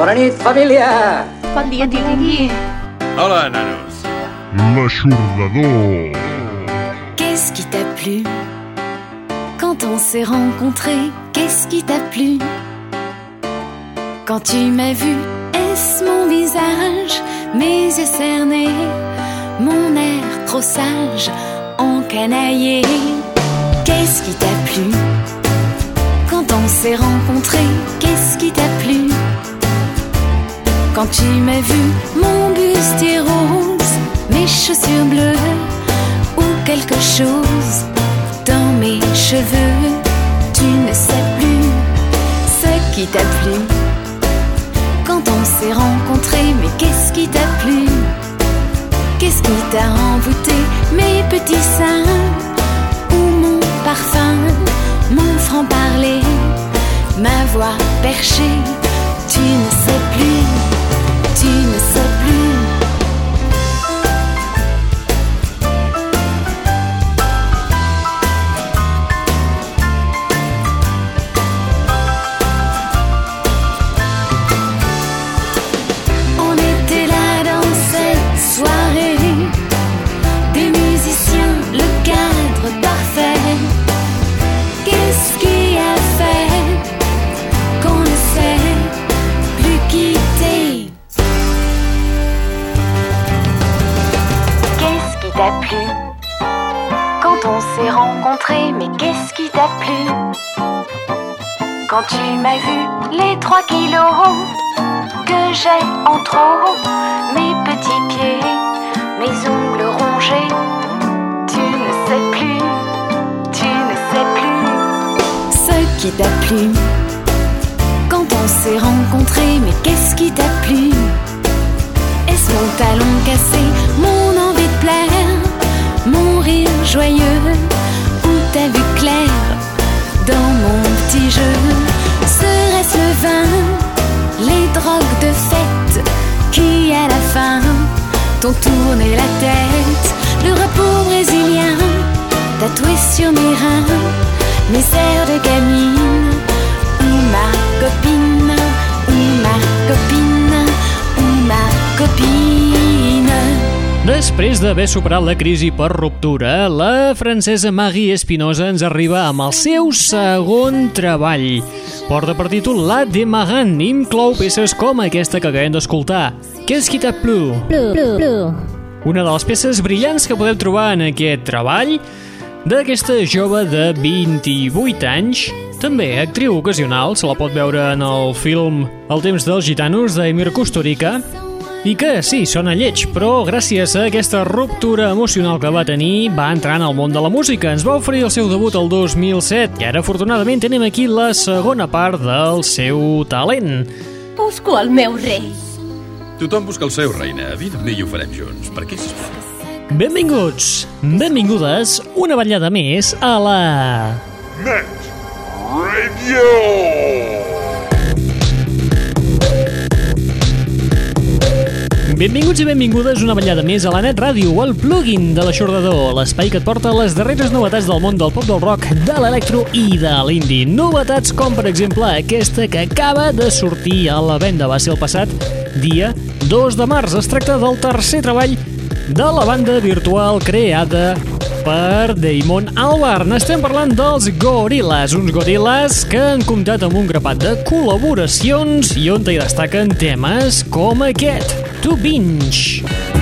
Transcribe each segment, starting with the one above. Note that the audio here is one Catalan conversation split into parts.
Bona nit, família! Bon dia. Hola, nanos. L'aixordador. Qu'est-ce qui t'a plu? Quand on s'est rencontrés, qu'est-ce qui t'a plu? Quand tu m'as vu, est-ce mon visage, mes yeux cernés, mon air trop sage, encanaillé Qu'est-ce qui t'a plu? Quand on s'est rencontrés, qu'est-ce qui t'a plu? Quand tu m'as vu, mon bustier rose, mes chaussures bleues ou quelque chose dans mes cheveux. Tu ne sais plus ce qui t'a plu quand on s'est rencontrés. Mais qu'est-ce qui t'a plu? Qu'est-ce qui t'a envoûté? Mes petits seins ou mon parfum, mon franc-parler, ma voix perchée. Tu ne sais plus, Mais qu'est-ce qui t'a plu? Quand tu m'as vu les trois kilos que j'ai en trop, mes petits pieds, mes ongles rongés. Tu ne sais plus, tu ne sais plus ce qui t'a plu quand on s'est rencontrés. Mais qu'est-ce qui t'a plu? Est-ce mon talon cassé, mon envie de plaire, mon rire joyeux? Ou ta vue claire dans mon petit jeu Serait-ce le vin les drogues de fête qui à la fin t'ont tourné la tête? Le repos brésilien tatoué sur mes reins, mes airs de gamine, ou ma copine, Després d'haver superat la crisi per ruptura, la francesa Maggie Espinosa ens arriba amb el seu segon treball. Porta per títol La Demaran i inclou peces com aquesta que acabem d'escoltar. Qu'est-ce qui t'a plu? Plu, plu, plu. Una de les peces brillants que podeu trobar en aquest treball d'aquesta jove de 28 anys, també actriu ocasional, se la pot veure en el film El temps dels gitanos d'Emir Kusturica, i que, sí, sona lleig, però gràcies a aquesta ruptura emocional que va tenir, va entrar en el món de la música. Ens va oferir el seu debut el 2007 i ara, afortunadament, tenim aquí la segona part del seu talent. Busco el meu rei. Tothom busca el seu, reina. Vine amb mi i ho farem junts. Per què sisplau? Benvinguts, benvingudes, una ballada més a la... Net Radio. Benvinguts i benvingudes una ballada més a la Net Ràdio, el plugin de l'aixordador, l'espai que et porta les darreres novetats del món del pop del rock, de l'electro i de l'indie. Novetats com, per exemple, aquesta que acaba de sortir a la venda. Va ser el passat dia 2 de març. Es tracta del tercer treball de la banda virtual creada per Damon Albarn. Estem parlant dels Gorillaz, uns Gorillaz que han comptat amb un grapat de col·laboracions i on hi destaquen temes com aquest, To Binge.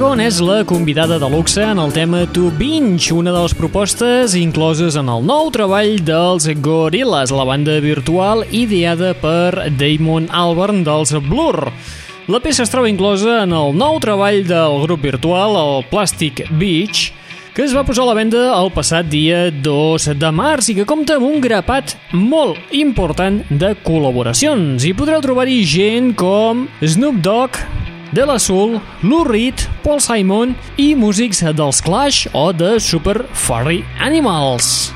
Dragon és la convidada de luxe en el tema To Binge, una de les propostes incloses en el nou treball dels Gorillaz, la banda virtual ideada per Damon Albarn dels Blur. La peça es troba inclosa en el nou treball del grup virtual, el Plastic Beach, que es va posar a la venda el passat dia 2 de març i que compta amb un grapat molt important de col·laboracions. Hi podreu trobar-hi gent com Snoop Dogg, De La Soul, Lou Reed, Paul Simon i músics dels Clash o de Super Furry Animals.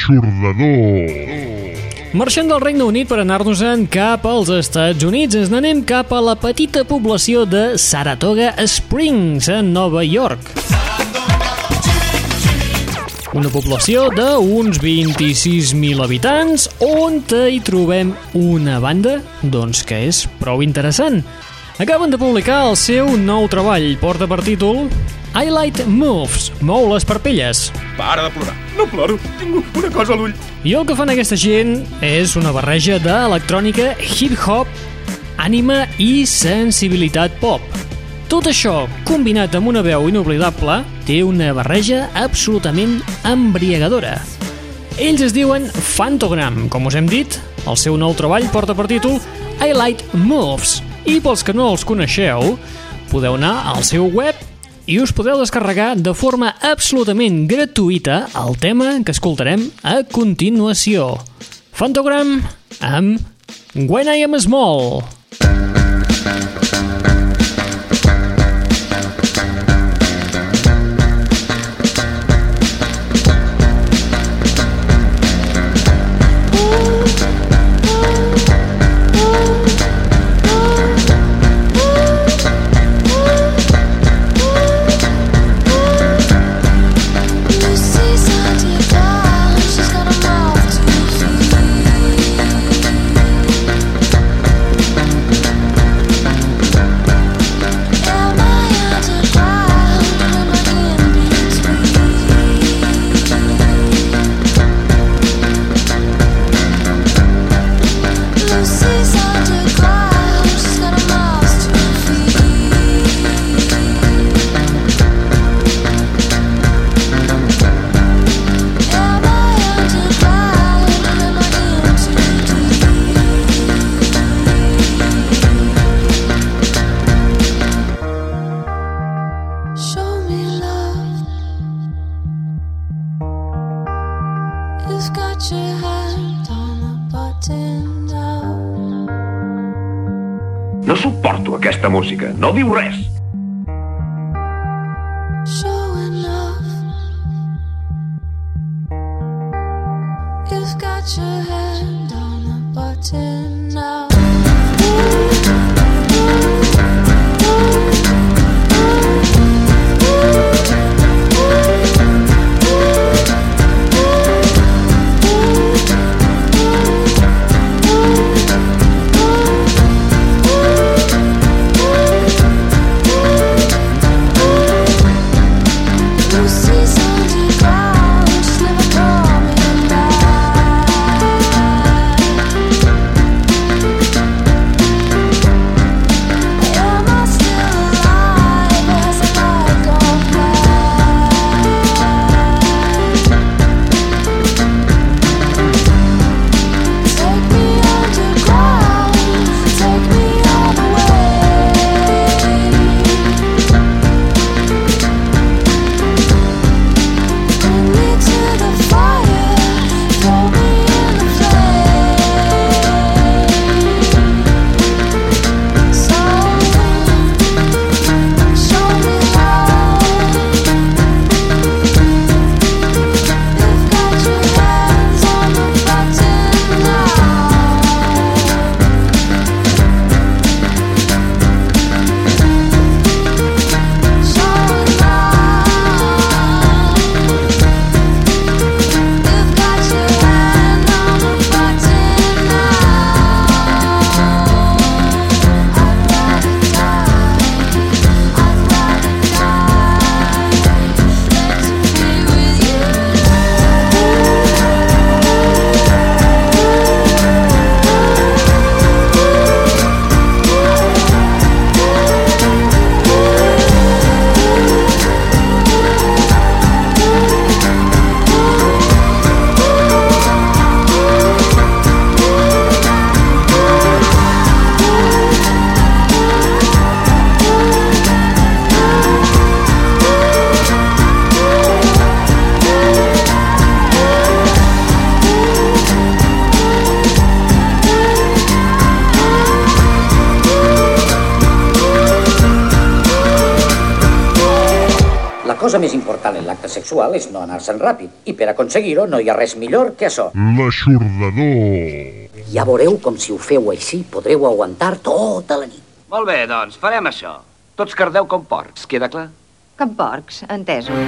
L'aixordador. Marxant del Regne Unit per anar-nos-en cap als Estats Units, ens n'anem cap a la petita població de Saratoga Springs, a Nova York. Una població d'uns 26.000 habitants on hi trobem una banda doncs que és prou interessant. Acaben de publicar el seu nou treball, porta per títol I Light Moves, mou les parpelles. Para de plorar. No ploro, tinc una cosa a l'ull. I el que fan aquesta gent és una barreja d'electrònica, hip-hop, ànima i sensibilitat pop. Tot això, combinat amb una veu inoblidable, té una barreja absolutament embriagadora. Ells es diuen Fantogram, com us hem dit. El seu nou treball porta per títol I Light Moves. I pels que no els coneixeu, podeu anar al seu web i us podeu descarregar de forma absolutament gratuïta el tema que escoltarem a continuació. Fantogram amb When I Am Small. Música. No diu res. Sexual és no anar-se'n ràpid. I per aconseguir-ho no hi ha res millor que això. L'aixordador. Ja veureu com si ho feu així podreu aguantar tota la nit. Molt bé, doncs, farem això. Tots cardeu com porcs, queda clar? Com porcs, entesos.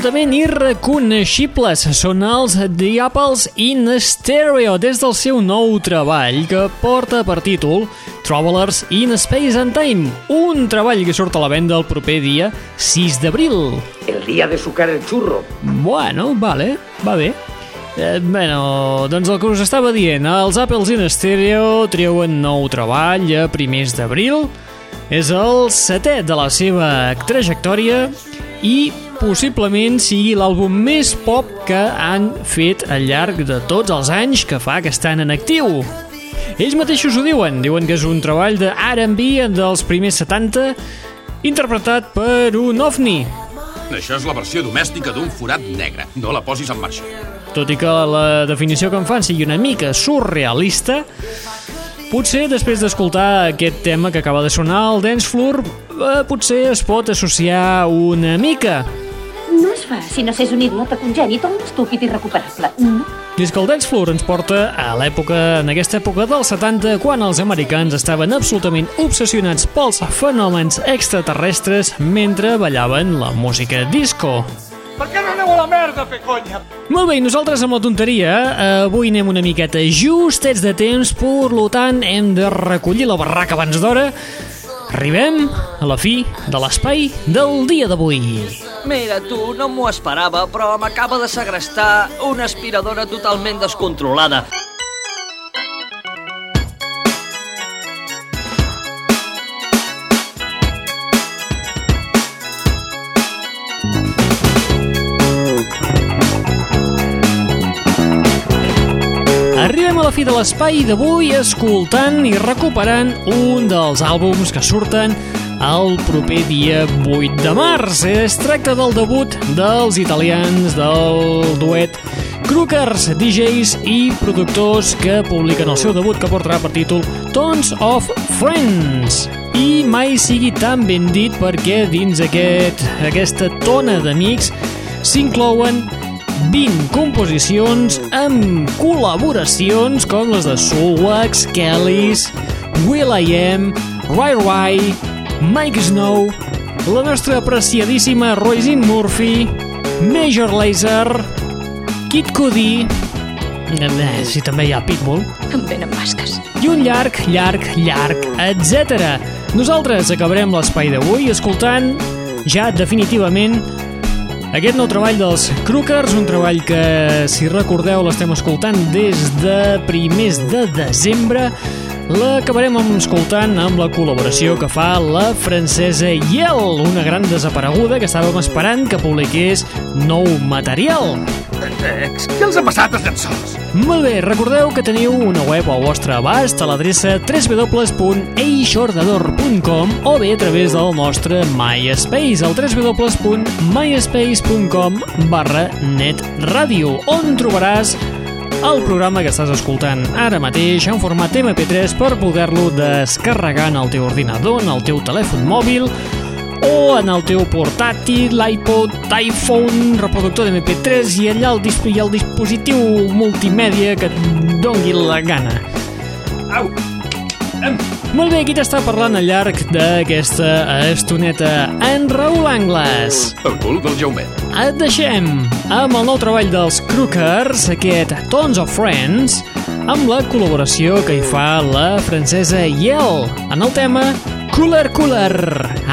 Absolutament irreconeixibles. Són els Apples in Stereo des del seu nou treball que porta per títol Travelers in Space and Time, un treball que surt a la venda el proper dia 6 d'abril. El dia de sucar el xurro. Bueno, vale, va bé. Eh, bueno, doncs el que us estava dient, els Apples in Stereo treuen nou treball a primers d'abril, és el setè de la seva trajectòria i possiblement sigui l'àlbum més pop que han fet al llarg de tots els anys que fa que estan en actiu. Ells mateixos ho diuen, diuen que és un treball de R&B dels primers 70 interpretat per un ovni. Això és la versió domèstica d'un forat negre. No la posis en marxa. tot i que la definició que en fan sigui una mica surrealista, potser després d'escoltar aquest tema que acaba de sonar al Dance Floor, eh, potser es pot associar una mica. Fa si no s'és un idiota congènit o un estúpid irrecuperable. És que el Dance Floor ens porta a l'època, en aquesta època dels 70, quan els americans estaven absolutament obsessionats pels fenòmens extraterrestres mentre ballaven la música disco. Per què no aneu a la merda a fer conya? Molt bé, nosaltres amb la tonteria, eh, avui anem una miqueta justets de temps, per lo tant hem de recollir la barraca abans d'hora. Arribem a la fi de l'espai del dia d'avui. Mira, tu, no m'ho esperava, però m'acaba de segrestar una aspiradora totalment descontrolada. Fi de l'espai d'avui escoltant i recuperant un dels àlbums que surten el proper dia 8 de març. Es tracta del debut dels italians del duet Crookers, DJs i productors que publiquen el seu debut que portarà per títol Tons of Friends. I mai sigui tan ben dit perquè dins aquest, aquesta tona d'amics s'inclouen 20 composicions amb col·laboracions com les de Soulwax, Kellys, Will.i.am, Rai Rai, Mike Snow, la nostra apreciadíssima Roisin Murphy, Major Lazer, Kid Cudi, eh, si també hi ha Pitbull, Em venen basques. i un llarg, llarg, llarg, etc. Nosaltres acabarem l'espai d'avui escoltant ja definitivament aquest nou treball dels Crookers, un treball que, si recordeu, l'estem escoltant des de primers de desembre, l'acabarem escoltant amb la col·laboració que fa la francesa Yel, una gran desapareguda que estàvem esperant que publiqués nou material. Què els ha passat als llençols? Molt bé, recordeu que teniu una web al vostre abast a l'adreça www.eixordador.com o bé a través del nostre MySpace, al www.myspace.com barra netradio, on trobaràs el programa que estàs escoltant ara mateix en format MP3 per poder-lo descarregar en el teu ordinador, en el teu telèfon mòbil o en el teu portàtil, l'iPod, iPhone, reproductor de MP3 i allà el, i el dispositiu multimèdia que et dongui la gana. Au! Molt bé, qui t'està parlant al llarg d'aquesta estoneta? En Raül Angles. El cul del Jaumet. Et deixem amb el nou treball dels Crookers, aquest Tons of Friends, amb la col·laboració que hi fa la francesa Yel en el tema Cooler Cooler.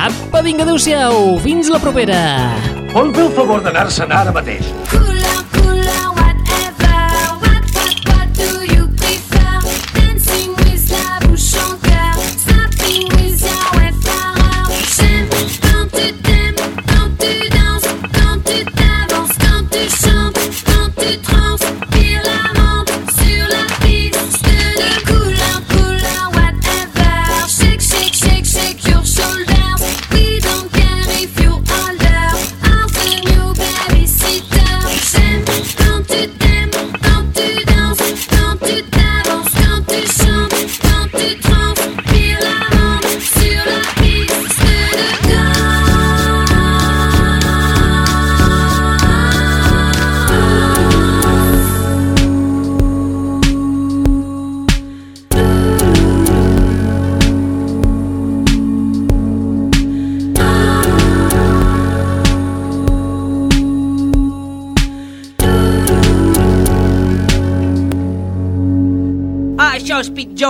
Apa, vinga, adeu-siau, fins la propera. Vol fer el favor d'anar-se'n ara mateix? Cooler,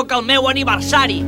que el meu aniversari.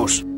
Plus.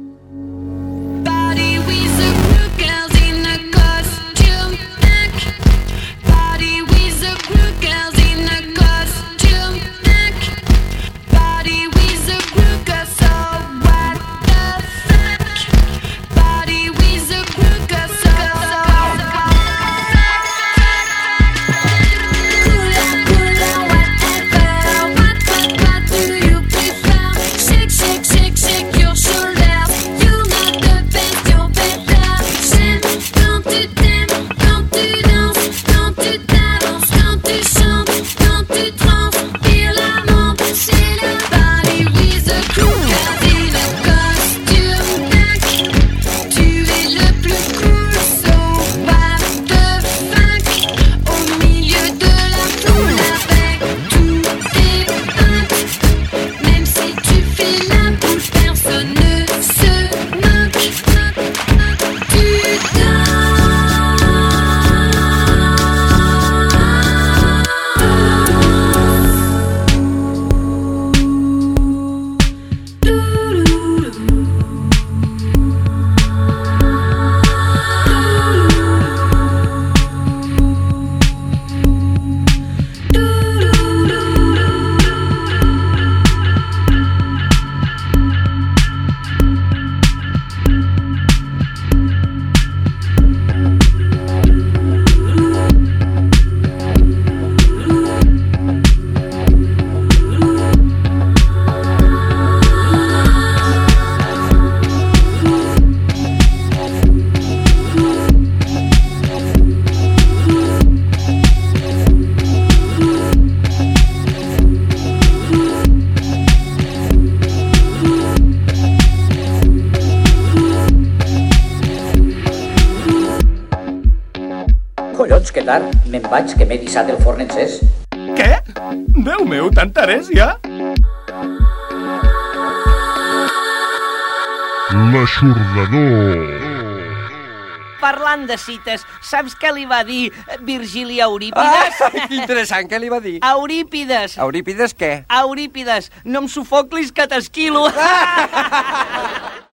tard, me'n vaig, que m'he dissat el forn encès. Què? Déu meu, tant tarés ja? L'aixordador. Parlant de cites, saps què li va dir Virgili a Eurípides? Ah, que interessant, què li va dir? Eurípides. Eurípides què? Eurípides, no em sufoclis que t'esquilo. Ah!